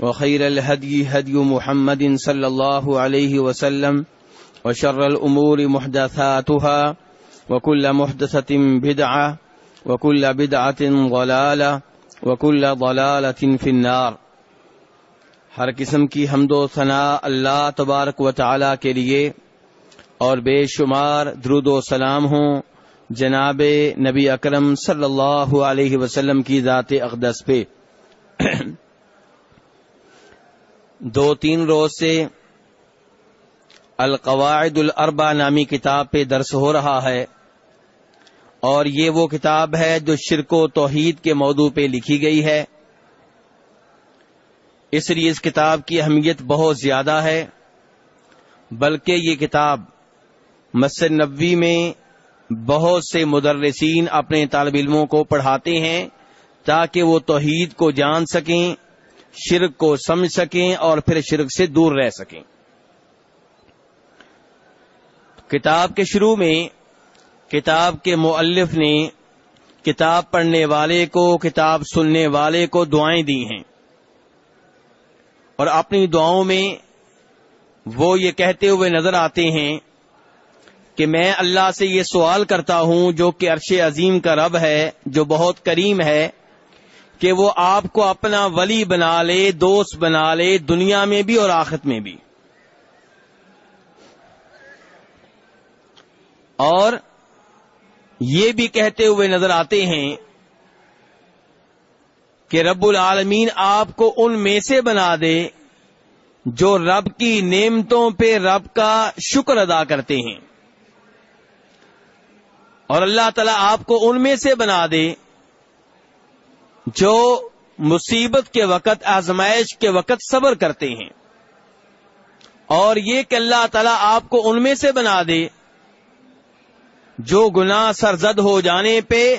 وخير الهدي هدي محمد صلى الله عليه وسلم وشر الأمور محدثاتها وكل محدثة بدعة وكل بدعة ضلالة وكل ضلالة في النار ہر قسم کی حمد و ثناء اللہ تبارک و تعالی کے لیے اور بے شمار درود و سلام ہوں جناب نبی اکرم صلی اللہ علیہ وسلم کی ذات اقدس پہ۔ دو تین روز سے القواعد الاربع نامی کتاب پہ درس ہو رہا ہے اور یہ وہ کتاب ہے جو شرک و توحید کے موضوع پہ لکھی گئی ہے۔ اس لیے اس کتاب کی اہمیت بہت زیادہ ہے، بلکہ یہ کتاب مسجد نبوی میں بہت سے مدرسین اپنے طالب علموں کو پڑھاتے ہیں تاکہ وہ توحید کو جان سکیں۔ شرک کو سمجھ سکیں اور پھر شرک سے دور رہ سکیں۔ کتاب کے شروع میں کتاب کے مؤلف نے کتاب پڑھنے والے کو، کتاب سننے والے کو دعائیں دی ہیں۔ اور اپنی دعاؤں میں وہ یہ کہتے ہوئے نظر آتے ہیں کہ میں اللہ سے یہ سوال کرتا ہوں جو کہ عرش عظیم کا رب ہے، جو بہت کریم ہے کہ وہ آپ کو اپنا ولی بنا لے، دوست بنا لے دنیا میں بھی اور آخت میں بھی۔ اور یہ بھی کہتے ہوئے نظر آتے ہیں کہ رب العالمین آپ کو ان میں سے بنا دے جو رب کی نعمتوں پہ رب کا شکر ادا کرتے ہیں۔ اور اللہ تعالیٰ آپ کو ان میں سے بنا دے جو مصیبت کے وقت، آزمائش کے وقت صبر کرتے ہیں۔ اور یہ کہ اللہ تعالیٰ آپ کو ان میں سے بنا دے۔ جو گناہ سرزد ہو جانے پہ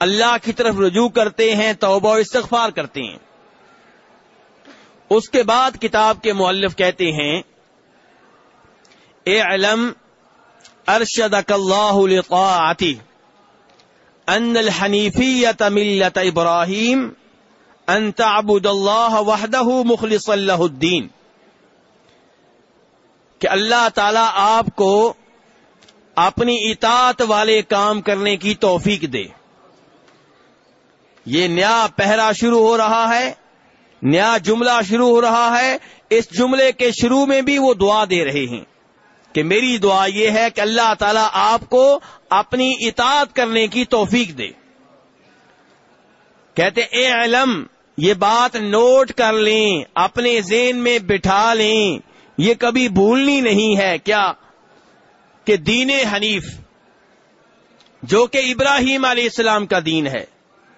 اللہ کی طرف رجوع کرتے ہیں، توبہ و استغفار کرتے ہیں۔ اس کے بعد کتاب کے مؤلف کہتے ہیں اے علم ارشدک اللہ لطاعتی ان الحنیفیت ملت ابراہیم ان تعبد اللہ وحدہ مخلص اللہ الدین کہ اللہ تعالی آپ کو اپنی اطاعت والے کام کرنے کی توفیق دے۔ یہ نیا پہرا شروع ہو رہا ہے، نیا جملہ شروع ہو رہا ہے، اس جملے کے شروع میں بھی وہ دعا دے رہے ہیں۔ کہ میری دعا یہ ہے کہ اللہ تعالیٰ آپ کو اپنی اطاعت کرنے کی توفیق دے۔ کہتے اے علم، یہ بات نوٹ کر لیں، اپنے ذہن میں بٹھا لیں۔ یہ کبھی بھولنی نہیں ہے کیا؟ کہ دین حنیف، جو کہ ابراہیم علیہ السلام کا دین ہے۔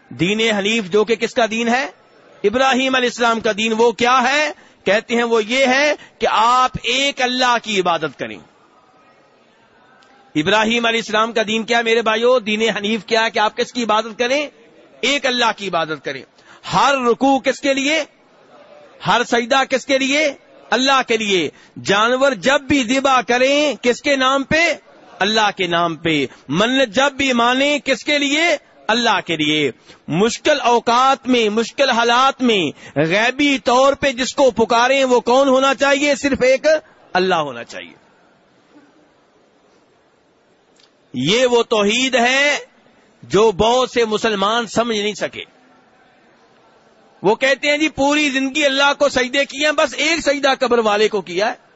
دین حنیف جو کہ کس کا دین ہے؟ ابراہیم علیہ السلام کا دین وہ کیا ہے؟ کہتے ہیں وہ یہ ہے کہ آپ ایک اللہ کی عبادت کریں۔ ابراہیم علیہ السلام کا دین کیا میرے بھائیو؟ دین حنیف کیا ہے کہ آپ کس کی عبادت کریں؟ ایک اللہ کی عبادت کریں۔ ہر رکوع کس کے لیے؟ ہر سجدہ کس کے لیے؟ اللہ کے لیے۔ جانور جب بھی ذبح کریں، کس کے نام پہ؟ اللہ کے نام پہ۔ من جب بھی مانے کس کے لیے؟ اللہ کے لیے مشکل اوقات میں، مشکل حالات میں غیبی طور پہ جس کو پکاریں وہ کون ہونا چاہیے؟ صرف ایک اللہ ہونا چاہیے۔ یہ وہ توحید ہے جو بہت سے مسلمان سمجھ نہیں سکے۔ وہ کہتے ہیں جی پوری زندگی اللہ کو سجدے کیے ہیں، بس ایک سجدہ قبر والے کو کیا ہے؟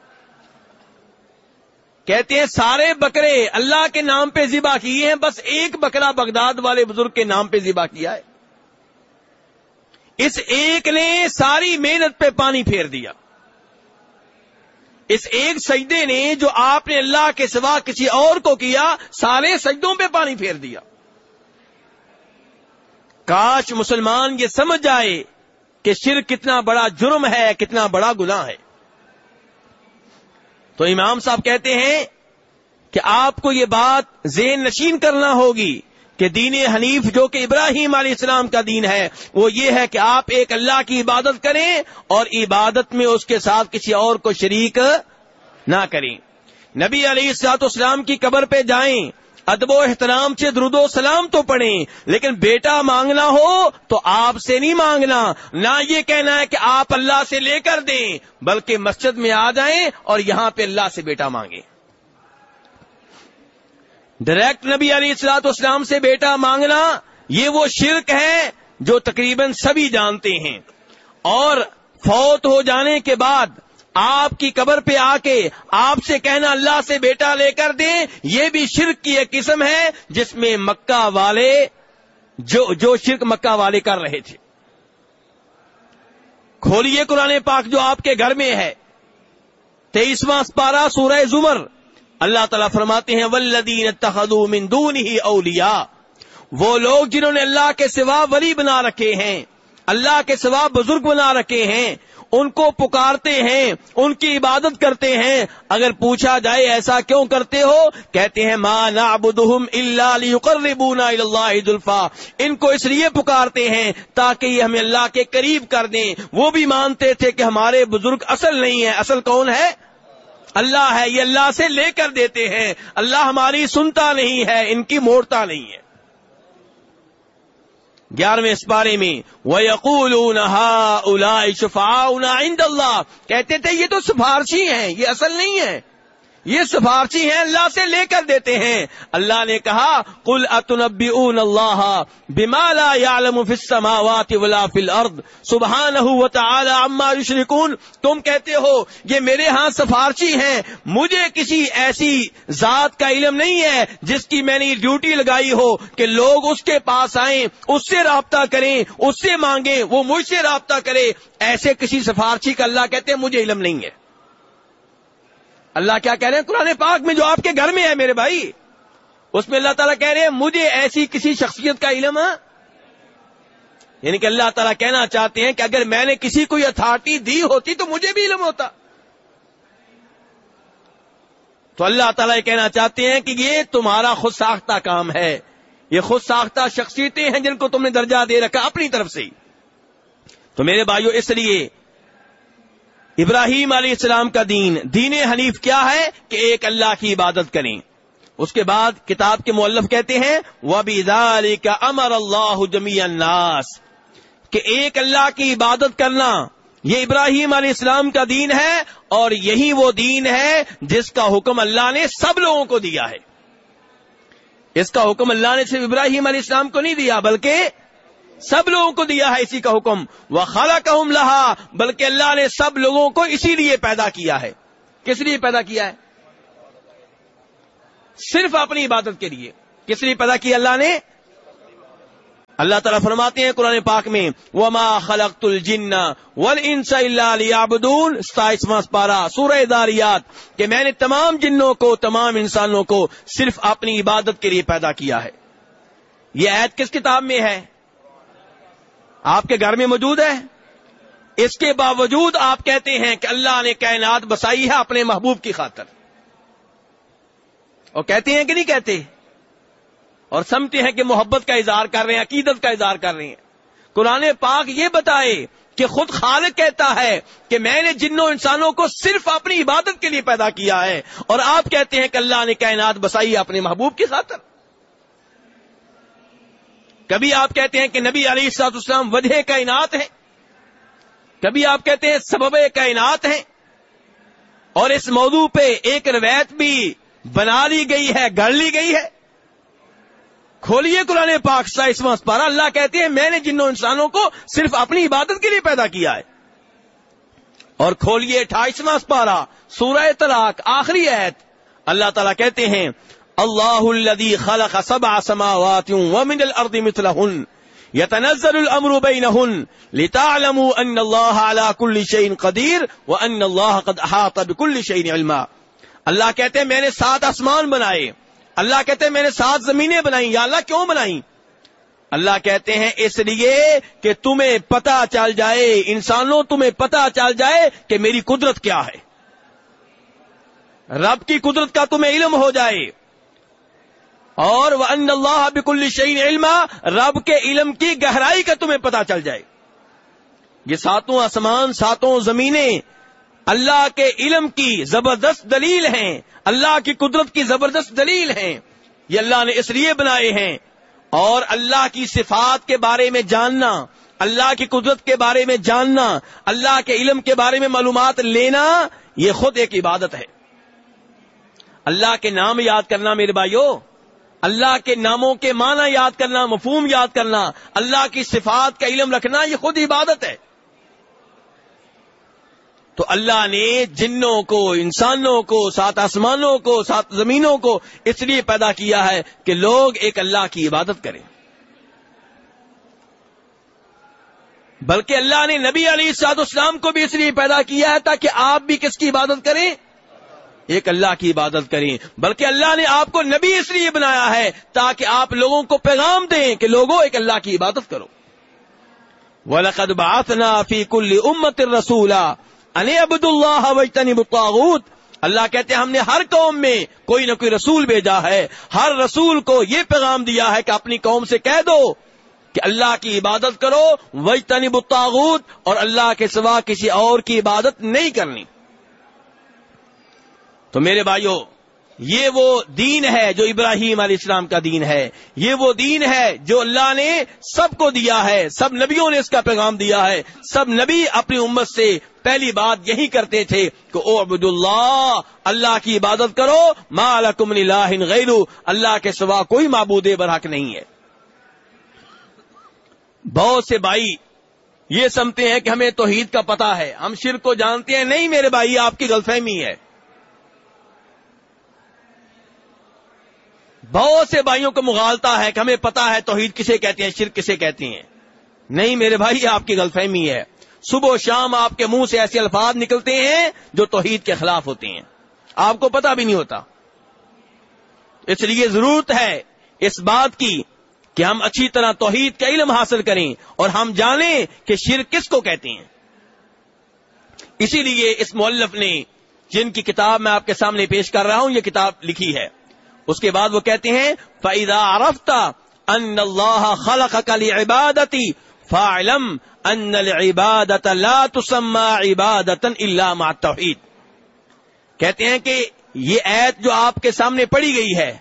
کہتے ہیں سارے بکرے اللہ کے نام پہ ذبح کیے ہیں، بس ایک بکرا بغداد والے بزرگ کے نام پہ ذبح کیا ہے۔ اس ایک نے ساری محنت پہ پانی پھیر دیا۔ اس ایک سجدے نے جو آپ نے اللہ کے سوا کسی اور کو کیا، سارے سجدوں پہ پانی پھیر دیا۔ کاش مسلمان یہ سمجھ جائے کہ شرک کتنا بڑا جرم ہے، کتنا بڑا گناہ ہے۔ تو امام صاحب کہتے ہیں کہ آپ کو یہ بات زین نشین کرنا ہوگی کہ دین حنیف جو کہ ابراہیم علیہ السلام کا دین ہے، وہ یہ ہے کہ آپ ایک اللہ کی عبادت کریں اور عبادت میں اس کے ساتھ کسی اور کو شریک نہ کریں۔ نبی علیہ السلاط اسلام کی قبر پہ جائیں ادب و احترام سے درود و سلام تو پڑھیں، لیکن بیٹا مانگنا ہو تو آپ سے نہیں مانگنا۔ نہ یہ کہنا ہے کہ آپ اللہ سے لے کر دیں، بلکہ مسجد میں آ جائیں اور یہاں پہ اللہ سے بیٹا مانگیں۔ ڈائریکٹ نبی علی السلاط اسلام سے بیٹا مانگنا، یہ وہ شرک ہے جو تقریباً سبھی جانتے ہیں۔ اور فوت ہو جانے کے بعد آپ کی قبر پہ آ کے آپ سے کہنا اللہ سے بیٹا لے کر دیں، یہ بھی شرک کی ایک قسم ہے جس میں مکہ والے جو جو شرک مکہ والے کر رہے تھے۔ کھولیے قرآن پاک جو آپ کے گھر میں ہے۔ تیئیسواں پارا سورہ زمر۔ اللہ تعالیٰ فرماتے ہیں ولدین من دون ہی اولیا وہ لوگ جنہوں نے اللہ کے سوا ولی بنا رکھے ہیں، اللہ کے سوا بزرگ بنا رکھے ہیں ان کو پکارتے ہیں، ان کی عبادت کرتے ہیں۔ اگر پوچھا جائے ایسا کیوں کرتے ہو، کہتے ہیں، ما نعبدہم الا لیقربونا اللہ ذلفا ان کو اس لیے پکارتے ہیں تاکہ یہ ہمیں اللہ کے قریب کر دیں۔ وہ بھی مانتے تھے کہ ہمارے بزرگ اصل نہیں ہے اصل کون ہے؟ اللہ ہے۔ یہ اللہ سے لے کر دیتے ہیں۔ اللہ ہماری سنتا نہیں ہے، ان کی موڑتا نہیں ہے۔ گیارہویں اس بارے میں وہ یقول شفا اللہ کہتے تھے، یہ تو سفارشی ہیں، یہ اصل نہیں ہے۔ یہ سفارشی ہیں اللہ سے لے کر دیتے ہیں۔ اللہ نے کہا کل اتنبی اون اللہ بمالا یالم السماوات ولا فی الارض سبحانہ و عما یشرکون تم کہتے ہو، یہ میرے ہاں سفارشی ہیں، مجھے کسی ایسی ذات کا علم نہیں ہے جس کی میں نے ڈیوٹی لگائی ہو کہ لوگ اس کے پاس آئیں، اس سے رابطہ کریں، اس سے مانگیں، وہ مجھ سے رابطہ کرے۔ ایسے کسی سفارشی کا اللہ کہتے ہیں، مجھے علم نہیں ہے۔ اللہ کیا کہہ رہے ہیں؟ قرآن پاک میں جو آپ کے گھر میں ہے میرے بھائی، اس میں اللہ تعالیٰ کہہ رہے ہیں، مجھے ایسی کسی شخصیت کا علم ہے؟ یعنی کہ اللہ تعالیٰ کہنا چاہتے ہیں کہ اگر میں نے کسی کو یہ اتھارٹی دی ہوتی تو مجھے بھی علم ہوتا۔ تو اللہ تعالیٰ یہ کہنا چاہتے ہیں کہ یہ تمہارا خود ساختہ کام ہے۔ یہ خود ساختہ شخصیتیں ہیں جن کو تم نے درجہ دے رکھا اپنی طرف سے تو میرے بھائیو، اس لیے ابراہیم علیہ السلام کا دین دین حنیف کیا ہے کہ ایک اللہ کی عبادت کریں۔ اس کے بعد کتاب کے مولف کہتے ہیں وہ کا امر اللہ جمی الناس۔ کہ ایک اللہ کی عبادت کرنا، یہ ابراہیم علیہ السلام کا دین ہے اور یہی وہ دین ہے جس کا حکم اللہ نے سب لوگوں کو دیا ہے۔ اس کا حکم اللہ نے صرف ابراہیم علیہ السلام کو نہیں دیا، بلکہ سب لوگوں کو دیا ہے اسی کا حکم۔ وہ خالہ کا لہا بلکہ اللہ نے سب لوگوں کو اسی لیے پیدا کیا ہے۔ کس لیے پیدا کیا ہے؟ صرف اپنی عبادت کے لیے۔ کس لیے پیدا کیا اللہ نے؟ اللہ تعالیٰ فرماتے ہیں قرآن پاک میں، وما خلقت الجن والانس الا ليعبدون۔ سورہ داریات، کہ میں نے تمام جنوں کو، تمام انسانوں کو صرف اپنی عبادت کے لیے پیدا کیا ہے۔ یہ عید کس کتاب میں ہے؟ آپ کے گھر میں موجود ہے؟ اس کے باوجود آپ کہتے ہیں کہ اللہ نے کائنات بسائی ہے اپنے محبوب کی خاطر۔ اور کہتے ہیں کہ نہیں کہتے؟ اور سمجھتے ہیں کہ محبت کا اظہار کر رہے ہیں، عقیدت کا اظہار کر رہے ہیں۔ قرآن پاک یہ بتائے کہ خود خالق کہتا ہے کہ میں نے جنوں انسانوں کو صرف اپنی عبادت کے لیے پیدا کیا ہے اور آپ کہتے ہیں کہ اللہ نے کائنات بسائی ہے اپنے محبوب کی خاطر۔ کبھی آپ کہتے ہیں کہ نبی علی سات اسلام وجہ کائنات ہیں؟ کبھی آپ کہتے ہیں سبب کائنات ہیں؟ اور اس موضوع پہ ایک روایت بھی بنا لی گئی ہے گڑ لی گئی ہے۔ کھولئے قرآن پاک اس پارا اللہ کہتے ہیں میں نے جنوں انسانوں کو صرف اپنی عبادت کے لیے پیدا کیا ہے۔ اور کھولئے اٹھائیسواں پارا سورہ طلاق، آخری عید اللہ تعالیٰ کہتے ہیں اللہ الذي خلق سبع سماوات ومن الارض مثلهن يتنزل الامر بينهن لتعلموا ان الله على كل شيء قدير وان الله قد احاط بكل شيء علما۔ اللہ کہتے ہیں میں نے سات آسمان بنائے۔ اللہ کہتے ہیں میں نے سات زمینیں بنائی یا اللہ کیوں بنائی اللہ کہتے ہیں اس لیے کہ تمہیں پتا چل جائے، انسانوں تمہیں پتا چل جائے کہ میری قدرت کیا ہے۔ رب کی قدرت کا تمہیں علم ہو جائے۔ اور وہ ان اللہ بک الشعین علم رب کے علم کی گہرائی کا تمہیں پتا چل جائے۔ یہ ساتوں آسمان، ساتوں زمینیں اللہ کے علم کی زبردست دلیل ہیں، اللہ کی قدرت کی زبردست دلیل ہیں۔ یہ اللہ نے اس لیے بنائے ہیں۔ اور اللہ کی صفات کے بارے میں جاننا، اللہ کی قدرت کے بارے میں جاننا، اللہ کے علم کے بارے میں معلومات لینا، یہ خود ایک عبادت ہے۔ اللہ کے نام یاد کرنا میرے بھائیوں اللہ کے ناموں کے معنی یاد کرنا، مفہوم یاد کرنا، اللہ کی صفات کا علم رکھنا، یہ خود عبادت ہے۔ تو اللہ نے جنوں کو، انسانوں کو، سات آسمانوں کو، سات زمینوں کو اس لیے پیدا کیا ہے کہ لوگ ایک اللہ کی عبادت کریں۔ بلکہ اللہ نے نبی علی سعد اسلام کو بھی اس لیے پیدا کیا ہے تاکہ آپ بھی کس کی عبادت کریں؟ ایک اللہ کی عبادت کریں۔ بلکہ اللہ نے آپ کو نبی اس لیے بنایا ہے تاکہ آپ لوگوں کو پیغام دیں کہ لوگوں ایک اللہ کی عبادت کرو۔ وَلَقَدْ بَعَثْنَا فِي كُلِّ أُمَّةٍ رَسُولًا أَنِ عَبُدُ اللَّهَ وَاجْتَنِبُ الطَّاغُوتَ۔ اللہ کہتے ہیں، ہم نے ہر قوم میں کوئی نہ کوئی رسول بھیجا ہے۔ ہر رسول کو یہ پیغام دیا ہے کہ اپنی قوم سے کہہ دو کہ اللہ کی عبادت کرو۔ وجتنب الطاغوت اور اللہ کے سوا کسی اور کی عبادت نہیں کرنی۔ تو میرے بھائیوں یہ وہ دین ہے جو ابراہیم علیہ السلام کا دین ہے۔ یہ وہ دین ہے جو اللہ نے سب کو دیا ہے، سب نبیوں نے اس کا پیغام دیا ہے۔ سب نبی اپنی امت سے پہلی بات یہی کرتے تھے کہ او عبد اللہ اللہ کی عبادت کرو، ما لکم اللہ غیر اللہ کے سوا کوئی معبود برحق نہیں ہے۔ بہت سے بھائی یہ سمتے ہیں کہ ہمیں توحید کا پتا ہے۔ ہم شرک کو جانتے ہیں، نہیں میرے بھائی، آپ کی غلط فہمی ہے۔ بہت سے بھائیوں کو مغالتا ہے کہ ہمیں پتا ہے توحید کسے کہتے ہیں، شرک کسے کہتے ہیں۔ نہیں میرے بھائی، آپ کی غلط فہمی ہے۔ صبح و شام آپ کے منہ سے ایسے الفاظ نکلتے ہیں جو توحید کے خلاف ہوتے ہیں۔ آپ کو پتا بھی نہیں ہوتا۔ اس لیے ضرورت ہے اس بات کی کہ ہم اچھی طرح توحید کا علم حاصل کریں اور ہم جانیں کہ شرک کس کو کہتے ہیں۔ اسی لیے اس مولف نے جن کی کتاب میں آپ کے سامنے پیش کر رہا ہوں، یہ کتاب لکھی ہے۔ اس کے بعد وہ کہتے ہیں فائدہ رفتہ ان اللہ خلق کلی عبادتی فعلم ان العبادت لا تسمى عبادتا الا مع التوحید کہتے ہیں کہ یہ ایت جو آپ کے سامنے پڑی گئی ہے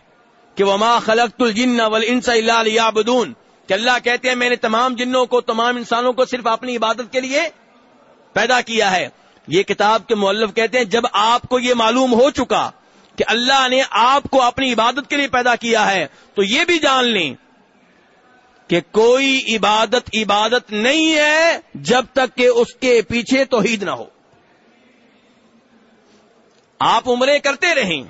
کہ وما خلقت الجن والانس الا ليعبدون، کہ اللہ کہتے ہیں میں نے تمام جنوں کو، تمام انسانوں کو صرف اپنی عبادت کے لیے پیدا کیا ہے۔ یہ کتاب کے مولف کہتے ہیں، جب آپ کو یہ معلوم ہو چکا کہ اللہ نے آپ کو اپنی عبادت کے لیے پیدا کیا ہے، تو یہ بھی جان لیں کہ کوئی عبادت عبادت نہیں ہے جب تک کہ اس کے پیچھے توحید نہ ہو۔ آپ عمرے کرتے رہیں،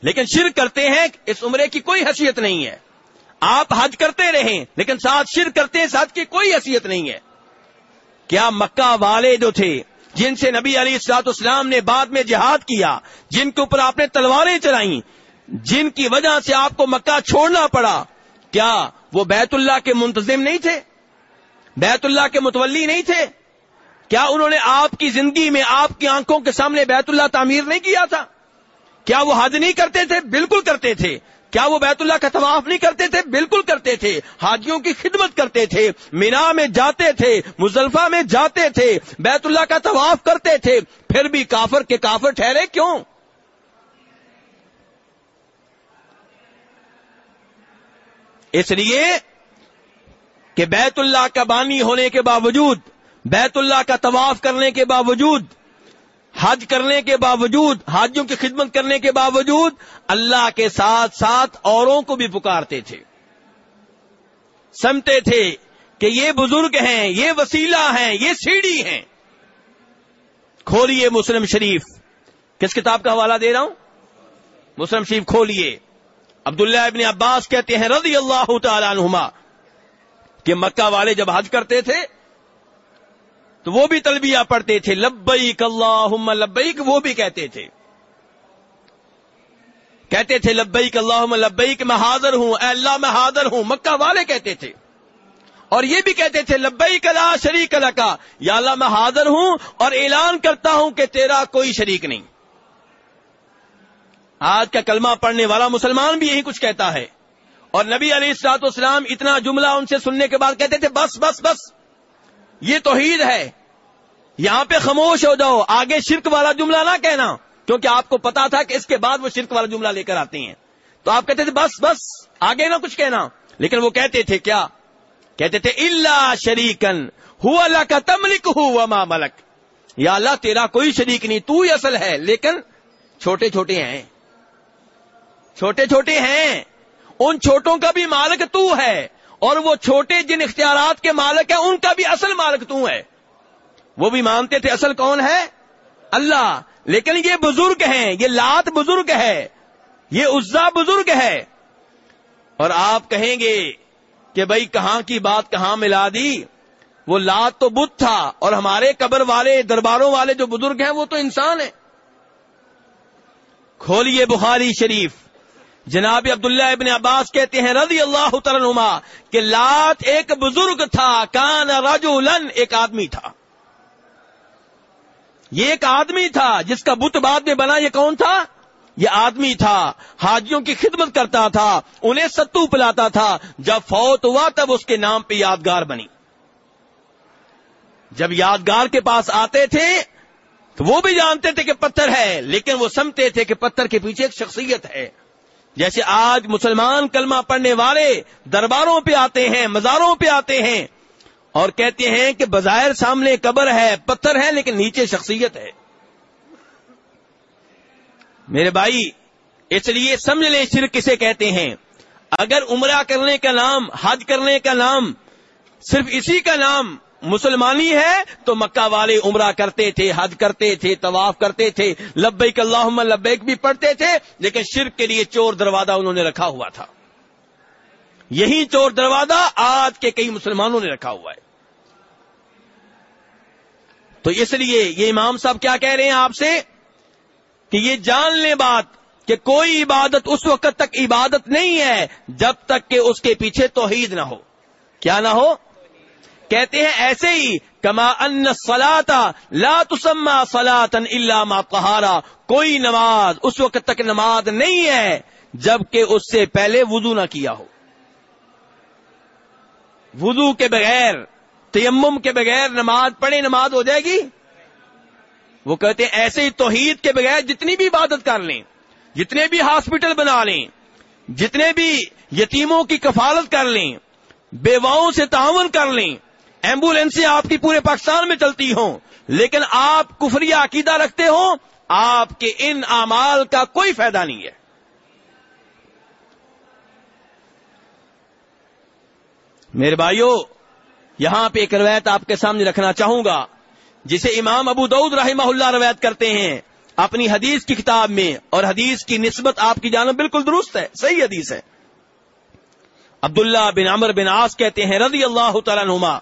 لیکن شر کرتے ہیں، اس عمرے کی کوئی حیثیت نہیں ہے۔ آپ حج کرتے رہیں، لیکن ساتھ شر کرتے ہیں، ساتھ کی کوئی حیثیت نہیں ہے۔ کیا مکہ والے جو تھے جن سے نبی علی السلاط اسلام نے بعد میں جہاد کیا، جن کے اوپر آپ نے تلواریں چلائیں، جن کی وجہ سے آپ کو مکہ چھوڑنا پڑا، کیا وہ بیت اللہ کے منتظم نہیں تھے؟ بیت اللہ کے متولی نہیں تھے؟ کیا انہوں نے آپ کی زندگی میں آپ کی آنکھوں کے سامنے بیت اللہ تعمیر نہیں کیا تھا؟ کیا وہ حج نہیں کرتے تھے؟ بالکل کرتے تھے۔ کیا وہ بیت اللہ کا طواف نہیں کرتے تھے؟ بالکل کرتے تھے۔ حاجیوں کی خدمت کرتے تھے۔ مینا میں جاتے تھے، مزلفہ میں جاتے تھے، بیت اللہ کا طواف کرتے تھے۔ پھر بھی کافر کے کافر ٹھہرے کیوں؟ اس لیے کہ بیت اللہ کا بانی ہونے کے باوجود، بیت اللہ کا طواف کرنے کے باوجود حج کرنے کے باوجود، حاجیوں کی خدمت کرنے کے باوجود اللہ کے ساتھ ساتھ اوروں کو بھی پکارتے تھے۔ سمتے تھے کہ یہ بزرگ ہیں، یہ وسیلہ ہیں، یہ سیڑھی ہیں۔ کھولیے مسلم شریف۔ کس کتاب کا حوالہ دے رہا ہوں؟ مسلم شریف کھولیے۔ عبداللہ ابن عباس کہتے ہیں رضی اللہ تعالی عنہما کہ مکہ والے جب حج کرتے تھے تو وہ بھی تلبیہ پڑھتے تھے، لبیک اللہ لبیک وہ بھی کہتے تھے۔ کہتے تھے، لبیک اللہ لبیک میں حاضر ہوں، اے اللہ میں حاضر ہوں، مکہ والے کہتے تھے۔ اور یہ بھی کہتے تھے لبئی کلا شریک کلا کا یا اللہ میں حاضر ہوں اور اعلان کرتا ہوں کہ تیرا کوئی شریک نہیں۔ آج کا کلمہ پڑھنے والا مسلمان بھی یہی کچھ کہتا ہے۔ اور نبی علی السلاط اسلام اتنا جملہ ان سے سننے کے بعد کہتے تھے، بس بس بس۔ یہ توحید ہے۔ یہاں پہ خاموش ہو جاؤ۔ آگے شرک والا جملہ نہ کہنا، کیونکہ آپ کو پتا تھا کہ اس کے بعد وہ شرک والا جملہ لے کر آتے ہیں۔ تو آپ کہتے تھے، بس بس، آگے نہ کچھ کہنا۔ لیکن وہ کہتے تھے کیا؟ کہتے تھے اللہ شریکن ہو اللہ کا تملک ہو ماں ملک یا اللہ، تیرا کوئی شریک نہیں، تو ہی اصل ہے۔ لیکن چھوٹے چھوٹے ہیں۔ چھوٹے چھوٹے ہیں۔ ان چھوٹوں کا بھی مالک تو ہے۔ اور وہ چھوٹے جن اختیارات کے مالک ہیں، ان کا بھی اصل مالک تو ہے۔ وہ بھی مانتے تھے اصل کون ہے؟ اللہ۔ لیکن یہ بزرگ ہیں، یہ لات بزرگ ہے، یہ عزا بزرگ ہے۔ اور آپ کہیں گے کہ بھائی کہاں کی بات کہاں ملا دی؟ وہ لات تو بدھ تھا، اور ہمارے قبر والے، درباروں والے جو بزرگ ہیں، وہ تو انسان ہیں۔ کھولیے بخاری شریف۔ جناب عبداللہ ابن عباس کہتے ہیں رضی اللہ تعالیٰ کہ لات ایک بزرگ تھا، کان رجولن ایک آدمی تھا۔ یہ ایک آدمی تھا جس کا بت بعد میں بنا، یہ کون تھا؟ یہ آدمی تھا، حاجیوں کی خدمت کرتا تھا، انہیں ستو پلاتا تھا۔ جب فوت ہوا تب اس کے نام پہ یادگار بنی۔ جب یادگار کے پاس آتے تھے تو وہ بھی جانتے تھے کہ پتھر ہے، لیکن وہ سمتے تھے کہ پتھر کے پیچھے ایک شخصیت ہے۔ جیسے آج مسلمان کلمہ پڑھنے والے درباروں پہ آتے ہیں، مزاروں پہ آتے ہیں اور کہتے ہیں کہ بظاہر سامنے قبر ہے، پتھر ہے، لیکن نیچے شخصیت ہے۔ میرے بھائی، اس لیے سمجھ لیں شرک کسے کہتے ہیں۔ اگر عمرہ کرنے کا نام، حج کرنے کا نام، صرف اسی کا نام مسلمانی ہے تو مکہ والے عمرہ کرتے تھے، حج کرتے تھے، طواف کرتے تھے، لبیک اللہ لبیک بھی پڑھتے تھے، لیکن شرک کے لیے چور دروازہ انہوں نے رکھا ہوا تھا۔ یہی چور دروازہ آج کے کئی مسلمانوں نے رکھا ہوا ہے۔ تو اس لیے یہ امام صاحب کیا کہہ رہے ہیں آپ سے؟ کہ یہ جان لیں بات کہ کوئی عبادت اس وقت تک عبادت نہیں ہے جب تک کہ اس کے پیچھے توحید نہ ہو۔ کیا نہ ہو؟ کہتے ہیں ایسے ہی، کما ان سلاتا لا تسما سلاطن اللہ ما پہارا کوئی نماز اس وقت تک نماز نہیں ہے، جبکہ اس سے پہلے وضو نہ کیا ہو۔ وضو کے بغیر، تیمم کے بغیر نماز پڑھے نماز ہو جائے گی؟ وہ کہتے ہیں ایسے ہی توحید کے بغیر جتنی بھی عبادت کر لیں، جتنے بھی ہاسپٹل بنا لیں، جتنے بھی یتیموں کی کفالت کر لیں، بیواؤں سے تعاون کر لیں ایمبولینسیں آپ کی پورے پاکستان میں چلتی ہوں، لیکن آپ کفری عقیدہ رکھتے ہو آپ کے ان اعمال کا کوئی فائدہ نہیں ہے۔ میرے بھائیوں یہاں پہ ایک روایت آپ کے سامنے رکھنا چاہوں گا، جسے امام ابو دعود رحمہ اللہ روایت کرتے ہیں۔ اپنی حدیث کی کتاب میں اور حدیث کی نسبت آپ کی جانب بالکل درست ہے، صحیح حدیث ہے۔ عبداللہ بن عمر بن آس کہتے ہیں، رضی اللہ تعالیٰ نما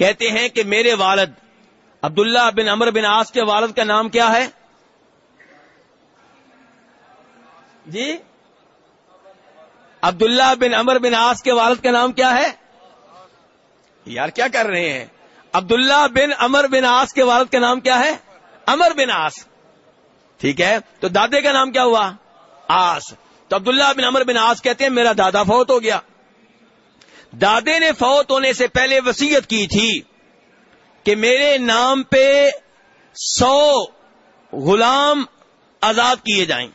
کہتے ہیں کہ میرے والد، عبداللہ بن عمر بن آس کے والد کا نام کیا ہے؟ جی؟ عبداللہ بن عمر بن آس کے والد کا نام کیا ہے؟ یار کیا کر رہے ہیں؟ عبداللہ بن امر بن آس کے والد کا نام کیا ہے؟ امر بن آس ٹھیک ہے؟ تو دادے کا نام کیا ہوا؟ آس تو عبداللہ بن امر بن آس کہتے ہیں، میرا دادا فوت ہو گیا۔ دادے نے فوت ہونے سے پہلے وسیعت کی تھی کہ میرے نام پہ سو غلام آزاد کیے جائیں۔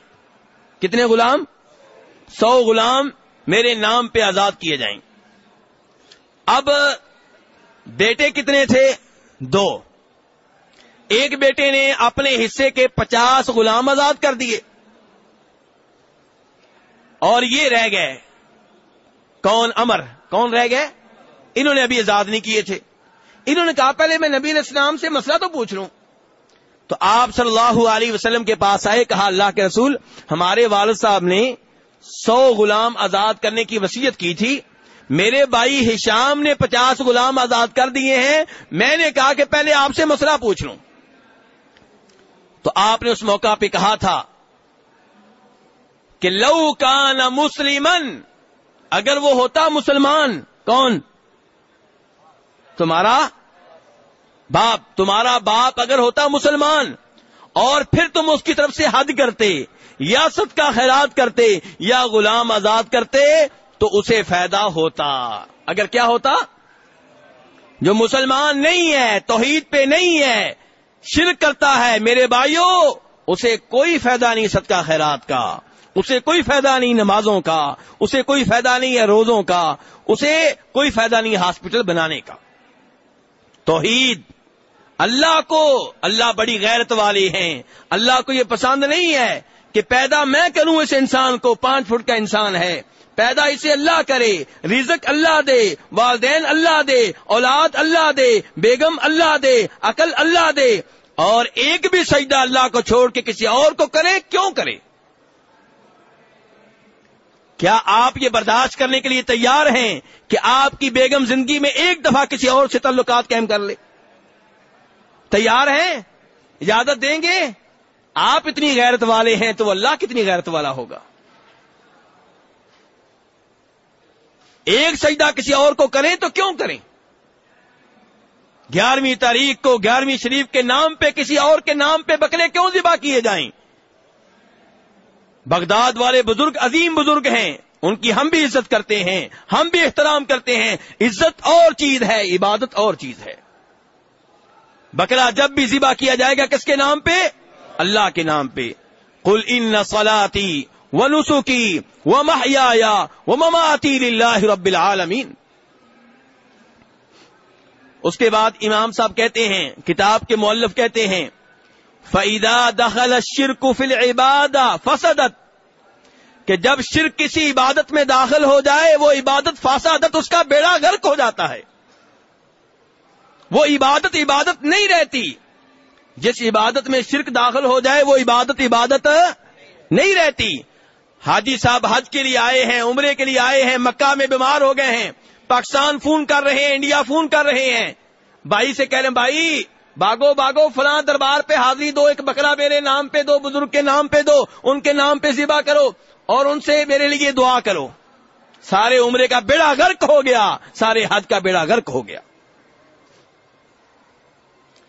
کتنے غلام؟ سو غلام میرے نام پہ آزاد کیے جائیں۔ اب بیٹے کتنے تھے؟ دو۔ ایک بیٹے نے اپنے حصے کے پچاس غلام آزاد کر دیے۔ اور یہ رہ گئے۔ کون؟ امر کون رہ گئے؟ انہوں نے ابھی آزاد نہیں کیے تھے۔ انہوں نے کہا، پہلے میں نبی اسلام سے مسئلہ تو پوچھ لوں۔ تو آپ صلی اللہ علیہ وسلم کے پاس آئے، کہا، اللہ کے رسول، ہمارے والد صاحب نے سو غلام آزاد کرنے کی وسیعت کی تھی۔ میرے بھائی ہشام نے پچاس غلام آزاد کر دیے ہیں۔ میں نے کہا کہ پہلے آپ سے مسئلہ پوچھ لوں۔ تو آپ نے اس موقع پہ کہا تھا کہ لو کان مسلمن اگر وہ ہوتا مسلمان، کون؟ تمہارا باپ تمہارا باپ اگر ہوتا مسلمان، اور پھر تم اس کی طرف سے حد کرتے، یا سب کا خیرات کرتے، یا غلام آزاد کرتے، تو اسے فائدہ ہوتا۔ اگر کیا ہوتا؟ جو مسلمان نہیں ہے، توحید پہ نہیں ہے، شرک کرتا ہے، میرے بھائیوں اسے کوئی فائدہ نہیں صدقہ خیرات کا۔ اسے کوئی فائدہ نہیں نمازوں کا، اسے کوئی فائدہ نہیں ہے روزوں کا، اسے کوئی فائدہ نہیں ہاسپٹل بنانے کا۔ توحید، اللہ کو، اللہ بڑی غیرت والے ہیں۔ اللہ کو یہ پسند نہیں ہے کہ پیدا میں کروں اس انسان کو، پانچ فٹ کا انسان ہے۔ پیدا اسے اللہ کرے، رزق اللہ دے، والدین اللہ دے، اولاد اللہ دے، بیگم اللہ دے، عقل اللہ دے۔ اور ایک بھی سجدہ اللہ کو چھوڑ کے کسی اور کو کرے، کیوں کرے؟ کیا آپ یہ برداشت کرنے کے لیے تیار ہیں کہ آپ کی بیگم زندگی میں ایک دفعہ کسی اور سے تعلقات قائم کر لے؟ تیار ہیں؟ اجازت دیں گے؟ آپ اتنی غیرت والے ہیں تو اللہ کتنی غیرت والا ہوگا؟ ایک سجدہ کسی اور کو کریں تو کیوں کریں؟ گیارہویں تاریخ کو گیارہویں شریف کے نام پہ کسی اور کے نام پہ بکرے کیوں ذبح کیے جائیں؟ بغداد والے بزرگ عظیم بزرگ ہیں، ان کی ہم بھی عزت کرتے ہیں، ہم بھی احترام کرتے ہیں، عزت اور چیز ہے، عبادت اور چیز ہے۔ بکرا جب بھی ذبح کیا جائے گا کس کے نام پہ؟ اللہ کے نام پہ۔ کل ان سلاتی و نسخی و محیا و مماتی اللہ رب العالمین اس کے بعد امام صاحب کہتے ہیں، کتاب کے مولف کہتے ہیں فعدا دخل شرک فل عباد فسدت۔ کہ جب شرک کسی عبادت میں داخل ہو جائے، وہ عبادت فاسادت، اس کا بیڑا غرق ہو جاتا ہے۔ وہ عبادت عبادت نہیں رہتی۔ جس عبادت میں شرک داخل ہو جائے، وہ عبادت عبادت نہیں رہتی۔ حاجی صاحب حج کے لیے آئے ہیں، عمرے کے لیے آئے ہیں، مکہ میں بیمار ہو گئے ہیں، پاکستان فون کر رہے ہیں، انڈیا فون کر رہے ہیں۔ بھائی سے کہہ رہے ہیں، بھائی باغو باغو فلاں دربار پہ حاضری دو، ایک بکرا میرے نام پہ دو، بزرگ کے نام پہ دو، ان کے نام پہ ذبح کرو اور ان سے میرے لیے دعا کرو۔ سارے عمرے کا بیڑا غرق ہو گیا، سارے حج کا بیڑا غرق ہو گیا۔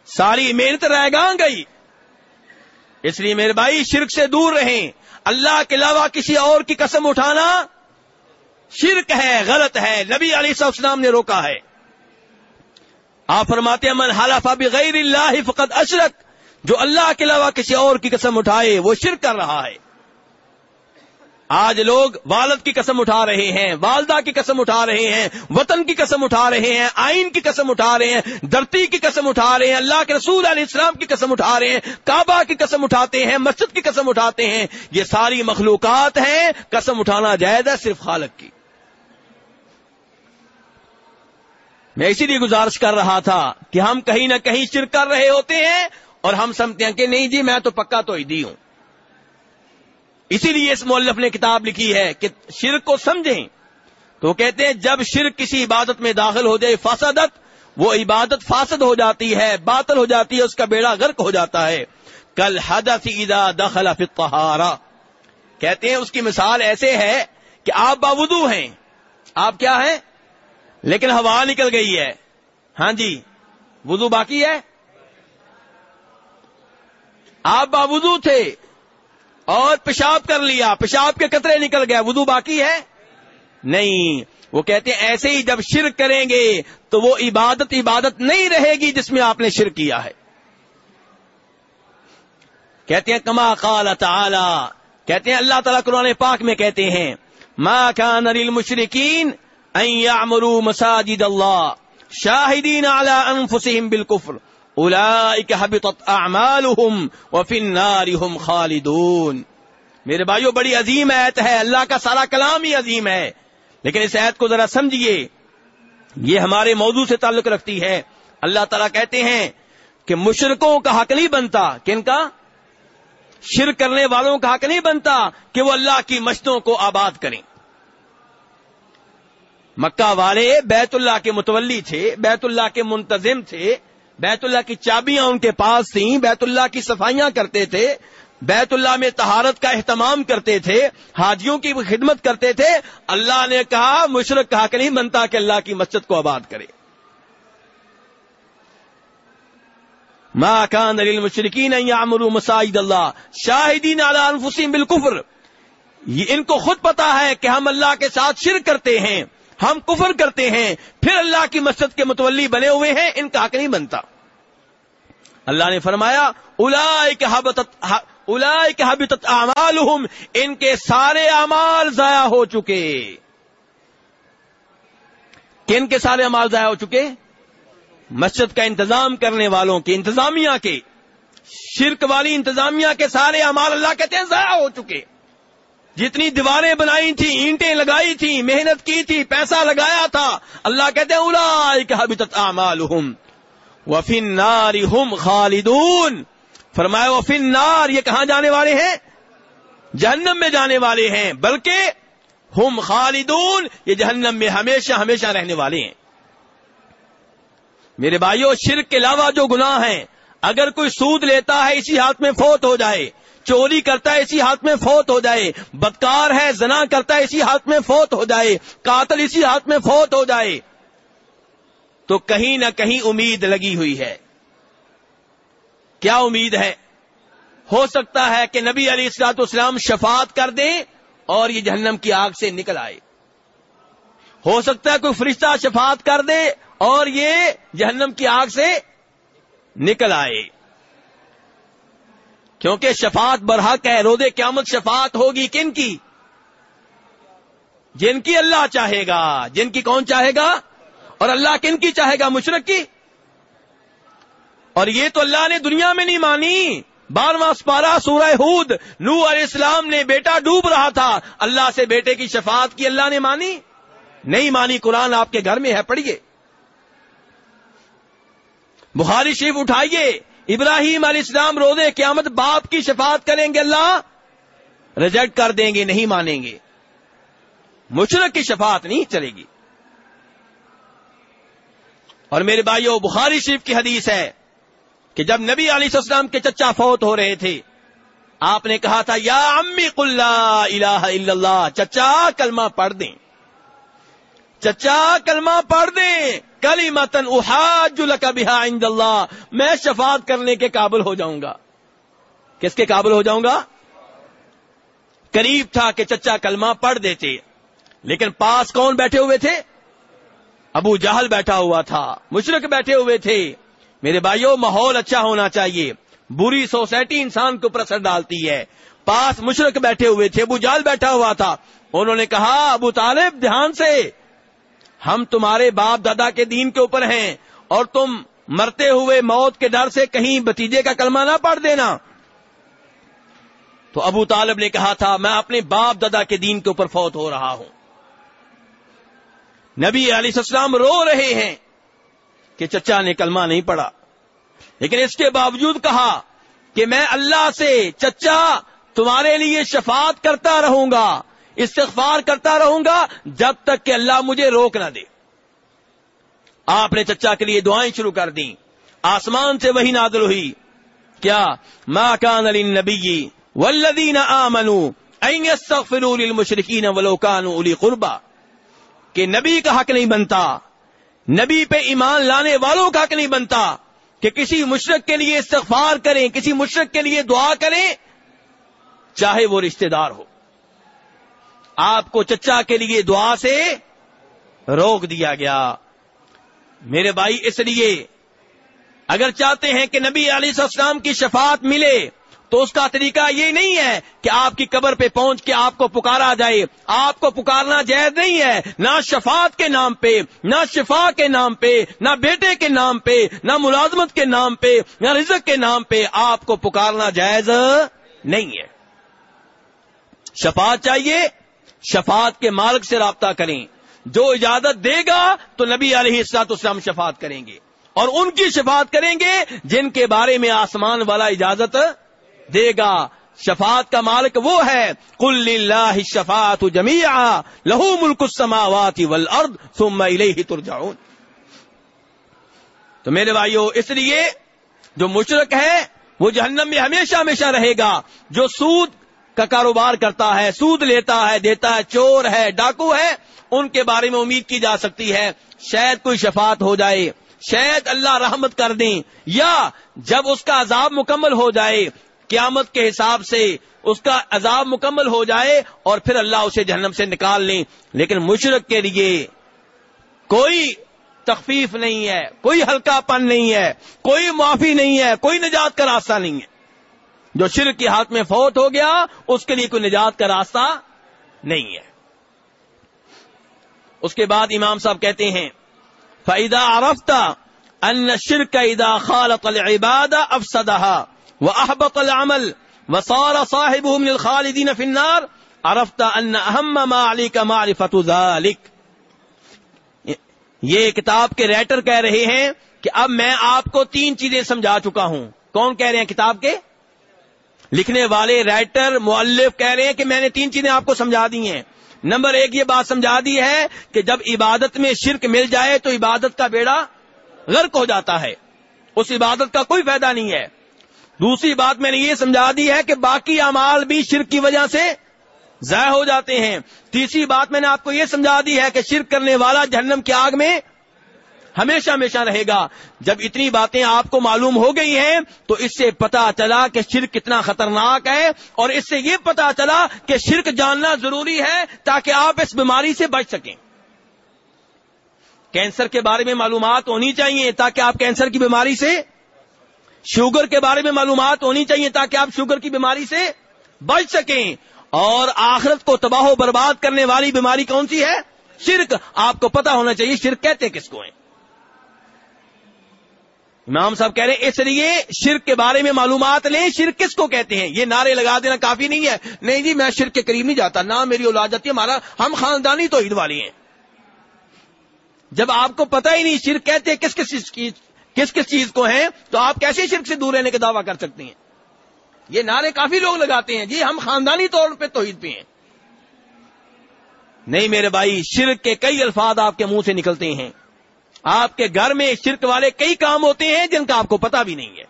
ساری محنت رہ گا گئی۔ اس لیے میرے بھائی شرک سے دور رہیں۔ اللہ کے علاوہ کسی اور کی قسم اٹھانا شرک ہے، غلط ہے۔ نبی علی السلام نے روکا ہے۔ آپ فرماتے من حلف بغیر اللہ فقط اشرک. جو اللہ کے علاوہ کسی اور کی قسم اٹھائے، وہ شرک کر رہا ہے۔ آج لوگ والد کی قسم اٹھا رہے ہیں، والدہ کی قسم اٹھا رہے ہیں، وطن کی قسم اٹھا رہے ہیں، آئین کی قسم اٹھا رہے ہیں، دھرتی کی قسم اٹھا رہے ہیں، اللہ کے رسول علیہ السلام کی قسم اٹھا رہے ہیں، کعبہ کی قسم اٹھاتے ہیں، مسجد کی قسم اٹھاتے ہیں۔ یہ ساری مخلوقات ہیں، قسم اٹھانا جائز ہے صرف خالق کی۔ میں اسی لیے گزارش کر رہا تھا کہ ہم کہیں نہ کہیں شرک کر رہے ہوتے ہیں اور ہم سمجھتے ہیں کہ نہیں جی میں تو پکا تو ہی دی ہوں۔ اسی لیے اس مولف نے کتاب لکھی ہے کہ شرک کو سمجھیں۔ تو کہتے ہیں، جب شرک کسی عبادت میں داخل ہو جائے فاسدت، وہ عبادت فاسد ہو جاتی ہے، باطل ہو جاتی ہے، اس کا بیڑا غرق ہو جاتا ہے۔ کل حدث اذا دخل فی الطہارہ۔ کہتے ہیں، اس کی مثال ایسے ہے کہ آپ باوضو ہیں۔ آپ کیا ہیں؟ لیکن ہوا نکل گئی ہے۔ ہاں جی وضو باقی ہے؟ آپ باوضو تھے اور پیشاب کر لیا، پیشاب کے قطرے نکل گیا وضو باقی ہے؟ نہیں، وہ کہتے ہیں ایسے ہی جب شرک کریں گے تو وہ عبادت عبادت نہیں رہے گی جس میں آپ نے شرک کیا ہے۔ کہتے ہیں کما قال تعالی، کہتے ہیں اللہ تعالیٰ قرآن پاک میں کہتے ہیں، ما كان للمشركين ان يعمروا مساجد الله شاهدين على انفسهم بالكفر. النار هم خالدون. میرے بھائیو، بڑی عظیم ایت ہے، اللہ کا سارا کلام ہی عظیم ہے. لیکن اس ایت کو ذرا سمجھیے، یہ ہمارے موضوع سے تعلق رکھتی ہے. اللہ تعالیٰ کہتے ہیں کہ مشرقوں کا حق نہیں بنتا، کن کا؟ شر کرنے والوں کا حق نہیں بنتا کہ وہ اللہ کی مشتوں کو آباد کریں۔ مکہ والے بیت اللہ کے متولی تھے، بیت اللہ کے منتظم تھے، بیت اللہ کی چابیاں ان کے پاس تھیں، بیت اللہ کی صفائیاں کرتے تھے، بیت اللہ میں تہارت کا اہتمام کرتے تھے، حاجیوں کی خدمت کرتے تھے۔ اللہ نے کہا، مشرق کہا کہ نہیں بنتا کہ اللہ کی مسجد کو آباد کرے۔ ما کان للمشرکین ان یعمروا مساجد اللہ۔ شاہدین علی انفسهم بالکفر۔ یہ ان کو خود پتا ہے کہ ہم اللہ کے ساتھ شرک کرتے ہیں۔ ہم کفر کرتے ہیں، پھر اللہ کی مسجد کے متولی بنے ہوئے ہیں، ان کا حق نہیں بنتا۔ اللہ نے فرمایا اولئک حبطت اولئک حبطت اعمالهم ان کے سارے اعمال ضائع ہو چکے۔ کن کے سارے اعمال ضائع ہو چکے؟ مسجد کا انتظام کرنے والوں کے، انتظامیہ کے۔ شرک والی انتظامیہ کے سارے امال اللہ کہتے ہیں ضائع ہو چکے۔ جتنی دیواریں بنائی تھی اینٹیں لگائی تھی محنت کی تھی، پیسہ لگایا تھا، اللہ کہتے ہیں اولا وفن ناری ہم خالدون. فرمایا وفن نار یہ کہاں جانے والے ہیں؟ جہنم میں جانے والے ہیں، بلکہ ہم خالدون، یہ جہنم میں ہمیشہ ہمیشہ رہنے والے ہیں۔ میرے بھائیوں شرک کے علاوہ جو گناہ ہیں، اگر کوئی سود لیتا ہے، اسی ہاتھ میں فوت ہو جائے چوری کرتا ہے، اسی ہاتھ میں فوت ہو جائے۔ بدکار ہے، زنا کرتا ہے، اسی ہاتھ میں فوت ہو جائے۔ قاتل اسی ہاتھ میں فوت ہو جائے۔ تو کہیں نہ کہیں امید لگی ہوئی ہے۔ کیا امید ہے؟ ہو سکتا ہے کہ نبی علی اسلات اسلام شفاعت کر دیں اور یہ جہنم کی آگ سے نکل آئے۔ ہو سکتا ہے کوئی فرشتہ شفاعت کر دے اور یہ جہنم کی آگ سے نکل آئے۔ کیونکہ شفاعت برحق ہے رودے قیامت شفاعت ہوگی کن کی؟ جن کی اللہ چاہے گا۔ جن کی کون چاہے گا؟ اور اللہ کن کی چاہے گا؟ مشرق کی۔ اور یہ تو اللہ نے دنیا میں نہیں مانی۔ بارواں سپارہ سورہ ہود نو علیہ السلام نے بیٹا ڈوب رہا تھا۔ اللہ سے بیٹے کی شفاعت کی اللہ نے مانی؟ نہیں مانی۔ قرآن آپ کے گھر میں ہے، پڑھیے۔ بخاری شریف اٹھائیے۔ ابراہیم علیہ السلام روزے قیامت باپ کی شفاعت کریں گے اللہ؟ ریجیکٹ کر دیں گے، نہیں مانیں گے۔ مشرق کی شفاعت نہیں چلے گی۔ اور میرے بھائیوں بخاری شریف کی حدیث ہے کہ جب نبی علیہ السلام کے چچا فوت ہو رہے تھے، آپ نے کہا تھا، یا امی الہ الا اللہ، چچا کلمہ پڑھ دیں۔ چچا کلمہ پڑھ دیں۔ کلی متن احاج بہا عند اللہ، میں شفاعت کرنے کے قابل ہو جاؤں گا۔ کس کے قابل ہو جاؤں گا؟ قریب تھا کہ چچا کلمہ پڑھ دیتے، لیکن پاس کون بیٹھے ہوئے تھے؟ ابو جہل بیٹھا ہوا تھا، مشرق بیٹھے ہوئے تھے۔ میرے بھائیوں ماحول اچھا ہونا چاہیے۔ بری سوسائٹی انسان کے اوپر اثر ڈالتی ہے۔ پاس مشرق بیٹھے ہوئے تھے، ابو جال بیٹھا ہوا تھا۔ انہوں نے کہا، ابو طالب، دھیان سے۔ ہم تمہارے باپ دادا کے دین کے اوپر ہیں اور تم مرتے ہوئے موت کے ڈر سے کہیں بتیجے کا کلمہ نہ پڑھ دینا۔ تو ابو طالب نے کہا تھا، میں اپنے باپ دادا کے دین کے اوپر فوت ہو رہا ہوں۔ نبی علی السلام رو رہے ہیں کہ چچا نے کلمہ نہیں پڑھا۔ لیکن اس کے باوجود کہا کہ میں اللہ سے چچا تمہارے لیے شفاعت کرتا رہوں گا۔ استغفار کرتا رہوں گا جب تک کہ اللہ مجھے روک نہ دے۔ آپ نے چچا کے لیے دعائیں شروع کر دیں۔ آسمان سے وہی نادل ہوئی۔ کیا؟ ما کان علی نبی ولدین للمشرکین ولو کانوا علی قربا۔ کہ نبی کا حق نہیں بنتا، نبی پہ ایمان لانے والوں کا حق نہیں بنتا کہ کسی مشرق کے لیے استغفار کریں، کسی مشرق کے لیے دعا کریں، چاہے وہ رشتہ دار ہو۔ آپ کو چچا کے لیے دعا سے روک دیا گیا۔ میرے بھائی، اس لیے اگر چاہتے ہیں کہ نبی علی السلام کی شفاعت ملے، تو اس کا طریقہ یہ نہیں ہے کہ آپ کی قبر پہ پہنچ کے آپ کو پکارا جائے۔ آپ کو پکارنا جائز نہیں ہے۔ نہ شفاعت کے نام پہ، نہ شفا کے نام پہ، نہ بیٹے کے نام پہ، نہ ملازمت کے نام پہ، نہ رزق کے نام پہ آپ کو پکارنا جائز نہیں ہے۔ شفاعت چاہیے شفاعت کے مالک سے رابطہ کریں۔ جو اجازت دے گا تو نبی علیہ السلاط اسلام شفاعت کریں گے۔ اور ان کی شفاعت کریں گے جن کے بارے میں آسمان والا اجازت دے گا۔ شفاعت کا مالک وہ ہے۔ کل اللہ شفات جمی لہو ملک السماوات والارض ثم الیہ ترجعون۔ تو میرے بھائیو، اس لیے جو مشرق ہے، وہ جہنم میں ہمیشہ ہمیشہ رہے گا۔ جو سود کا کاروبار کرتا ہے، سود لیتا ہے، دیتا ہے، چور ہے، ڈاکو ہے، ان کے بارے میں امید کی جا سکتی ہے۔ شاید کوئی شفاعت ہو جائے، شاید اللہ رحمت کر دیں، یا جب اس کا عذاب مکمل ہو جائے، قیامت کے حساب سے اس کا عذاب مکمل ہو جائے اور پھر اللہ اسے جہنم سے نکال لیں۔ لیکن مشرق کے لیے کوئی تخفیف نہیں ہے، کوئی ہلکا پن نہیں ہے، کوئی معافی نہیں ہے، کوئی نجات کا راستہ نہیں ہے۔ جو شرک کے ہاتھ میں فوت ہو گیا، اس کے لیے کوئی نجات کا راستہ نہیں ہے۔ اس کے بعد امام صاحب کہتے ہیں فعدا ارفتا ان شرک ادا خالق العباد افسدہ و احبط العمل و سار صاحب خالدین فنار ارفتا ان اہم ما کا ذلك۔ یہ کتاب کے رائٹر کہہ رہے ہیں کہ اب میں آپ کو تین چیزیں سمجھا چکا ہوں۔ کون کہہ رہے ہیں کتاب کے؟ لکھنے والے رائٹر مؤلف کہہ رہے ہیں کہ میں نے تین چیزیں آپ کو سمجھا دی ہیں۔ نمبر ایک یہ بات سمجھا دی ہے کہ جب عبادت میں شرک مل جائے تو عبادت کا بیڑا غرق ہو جاتا ہے۔ اس عبادت کا کوئی فائدہ نہیں ہے۔ دوسری بات میں نے یہ سمجھا دی ہے کہ باقی امال بھی شرک کی وجہ سے ضائع ہو جاتے ہیں۔ تیسری بات میں نے آپ کو یہ سمجھا دی ہے کہ شرک کرنے والا جہنم کی آگ میں ہمیشہ ہمیشہ رہے گا۔ جب اتنی باتیں آپ کو معلوم ہو گئی ہیں، تو اس سے پتا چلا کہ شرک کتنا خطرناک ہے اور اس سے یہ پتا چلا کہ شرک جاننا ضروری ہے تاکہ آپ اس بیماری سے بچ سکیں۔ کینسر کے بارے میں معلومات ہونی چاہیے تاکہ آپ کینسر کی بیماری سے، شوگر کے بارے میں معلومات ہونی چاہیے تاکہ آپ شوگر کی بیماری سے بچ سکیں۔ اور آخرت کو تباہ و برباد کرنے والی بیماری کون سی ہے؟ شرک۔ آپ کو پتا ہونا چاہیے شرک کہتے کس کو ہیں۔ امام صاحب کہہ رہے ہیں، اس لیے شرک کے بارے میں معلومات لیں۔ شرک کس کو کہتے ہیں؟ یہ نعرے لگا دینا کافی نہیں ہے۔ نہیں جی میں شرک کے قریب نہیں جاتا۔ نہ میری اولاد جاتی ہے، ہمارا، ہم خاندانی تو عید والی ہیں۔ جب آپ کو پتہ ہی نہیں شرک کہتے کس کس چیز کس کس چیز کو ہیں، تو آپ کیسے شرک سے دور رہنے کا دعویٰ کر سکتے ہیں؟ یہ نعرے کافی لوگ لگاتے ہیں۔ جی ہم خاندانی طور پہ توحید پہ ہیں۔ نہیں میرے بھائی، شرک کے کئی الفاظ آپ کے منہ سے نکلتے ہیں۔ آپ کے گھر میں شرک والے کئی کام ہوتے ہیں جن کا آپ کو پتا بھی نہیں ہے۔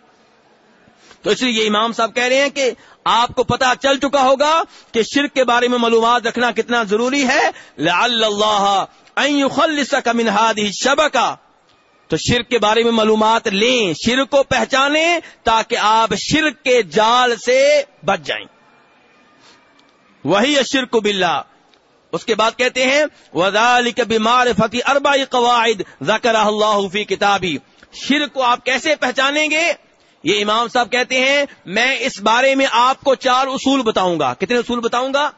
تو اس لیے یہ امام صاحب کہہ رہے ہیں کہ آپ کو پتا چل چکا ہوگا کہ شرک کے بارے میں معلومات رکھنا کتنا ضروری ہے۔ اللہ من هذه شبکا تو شرک کے بارے میں معلومات لیں، شرک کو پہچانیں تاکہ آپ شرک کے جال سے بچ جائیں۔ وہی شرک باللہ۔ اس کے بعد کہتے ہیں وزال بیمار فتی اربائی قواعد ذکر اللہ فی کتابی شرک کو آپ کیسے پہچانیں گے؟ یہ امام صاحب کہتے ہیں، میں اس بارے میں آپ کو چار اصول بتاؤں گا۔ کتنے اصول بتاؤں گا؟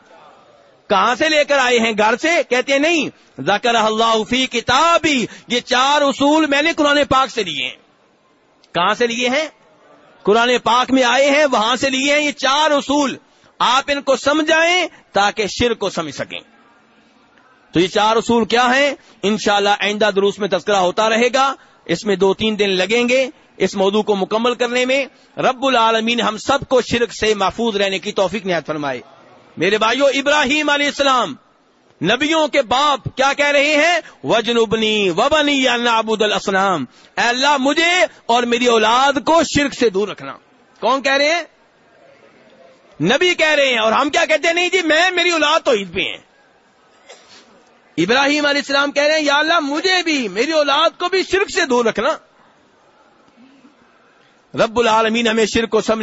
کہاں سے لے کر آئے ہیں؟ گھر سے؟ کہتے ہیں، نہیں۔ ذکر اللہ فی کتابی یہ چار اصول میں نے قرآن پاک سے لیے ہیں۔ کہاں سے لیے ہیں؟ قرآن پاک میں آئے ہیں، وہاں سے لیے ہیں۔ یہ چار اصول۔ آپ ان کو سمجھائیں تاکہ شر کو سمجھ سکیں۔ تو یہ چار اصول کیا ہیں؟ انشاءاللہ آئندہ دروس میں تذکرہ ہوتا رہے گا۔ اس میں دو تین دن لگیں گے اس موضوع کو مکمل کرنے میں۔ رب العالمین ہم سب کو شرک سے محفوظ رہنے کی توفیق نہایت فرمائے۔ میرے بھائیو، ابراہیم علیہ السلام، نبیوں کے باپ کیا کہہ رہے ہیں؟ وجنبنی وبنی یا نابود الاسلام اے اللہ، مجھے اور میری اولاد کو شرک سے دور رکھنا۔ کون کہہ رہے ہیں؟ نبی کہہ رہے ہیں۔ اور ہم کیا کہتے ہیں؟ نہیں جی میں، میری اولاد تو عید پہ ہیں۔ ابراہیم علیہ السلام کہہ رہے ہیں، یا اللہ مجھے بھی، میری اولاد کو بھی شرک سے دور رکھنا۔ رب العالمین ہمیں شرک کو سمجھ